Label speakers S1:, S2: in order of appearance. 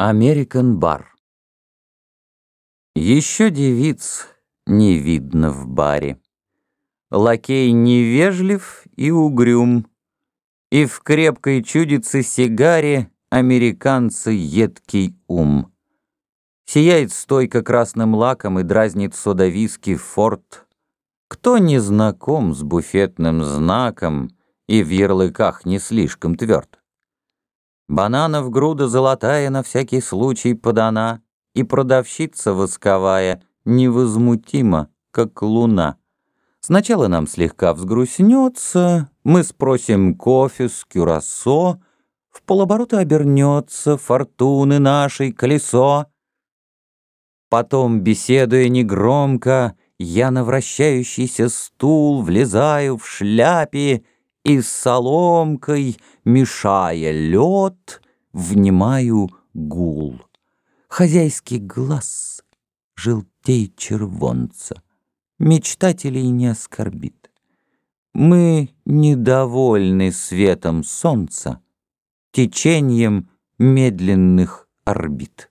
S1: Американ бар. Еще девиц не видно в баре. Лакей невежлив и угрюм, И в крепкой чудице сигаре Американцы едкий ум. Сияет стойко красным лаком И дразнит содовиски форт. Кто не знаком с буфетным знаком И в ярлыках не слишком тверд? Бананов груда золотая на всякий случай подана, И продавщица восковая невозмутима, как луна. Сначала нам слегка взгрустнется, Мы спросим кофе с кюрасо, В полоборота обернется фортуны нашей колесо. Потом, беседуя негромко, Я на вращающийся стул Влезаю в шляпе и с соломкой, мешая лед, внимаю гул. Хозяйский глаз желтей червонца, мечтателей не оскорбит. Мы недовольны светом солнца, течением медленных орбит.